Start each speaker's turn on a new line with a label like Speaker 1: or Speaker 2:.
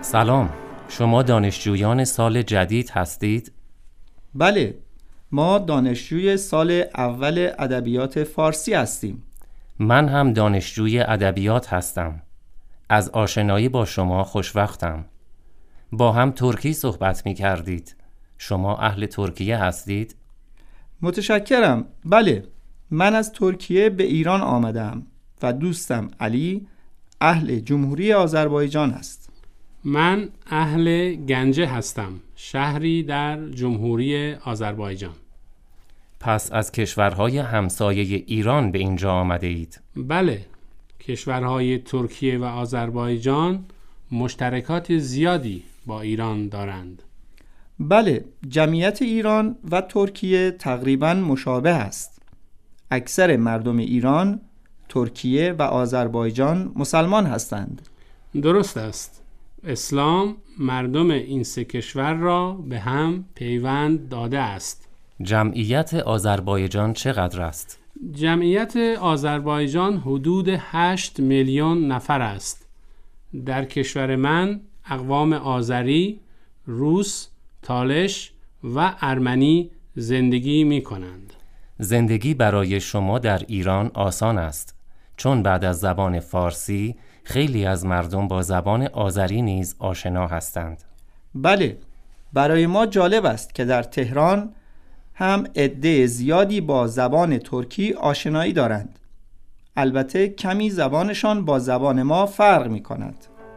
Speaker 1: سلام. شما دانشجویان سال جدید هستید؟
Speaker 2: بله. ما دانشجوی سال اول ادبیات فارسی هستیم.
Speaker 1: من هم دانشجوی ادبیات هستم. از آشنایی با شما خوشوقتم با هم ترکی صحبت می کردید. شما اهل ترکیه هستید؟
Speaker 2: متشکرم. بله. من از ترکیه به ایران آمدم و دوستم علی اهل جمهوری آذربایجان است
Speaker 3: من اهل گنجه هستم شهری در جمهوری آذربایجان.
Speaker 1: پس از کشورهای همسایه ایران به اینجا آمده اید؟
Speaker 3: بله کشورهای ترکیه و آذربایجان مشترکات زیادی با ایران دارند.
Speaker 2: بله جمعیت ایران و ترکیه تقریبا مشابه است. اکثر مردم ایران ترکیه و آذربایجان مسلمان هستند.
Speaker 3: درست است. اسلام مردم این سه کشور را به هم پیوند داده است.
Speaker 1: جمعیت آذربایجان چقدر است؟
Speaker 3: جمعیت آذربایجان حدود 8 میلیون نفر است. در کشور من اقوام آذری، روس، تالش و ارمنی زندگی می کنند
Speaker 1: زندگی برای شما در ایران آسان است. چون بعد از زبان فارسی خیلی از مردم با زبان آذری نیز آشنا هستند.
Speaker 2: بله برای ما جالب است که در تهران هم عده زیادی با زبان ترکی آشنایی دارند. البته کمی زبانشان با زبان ما فرق می کند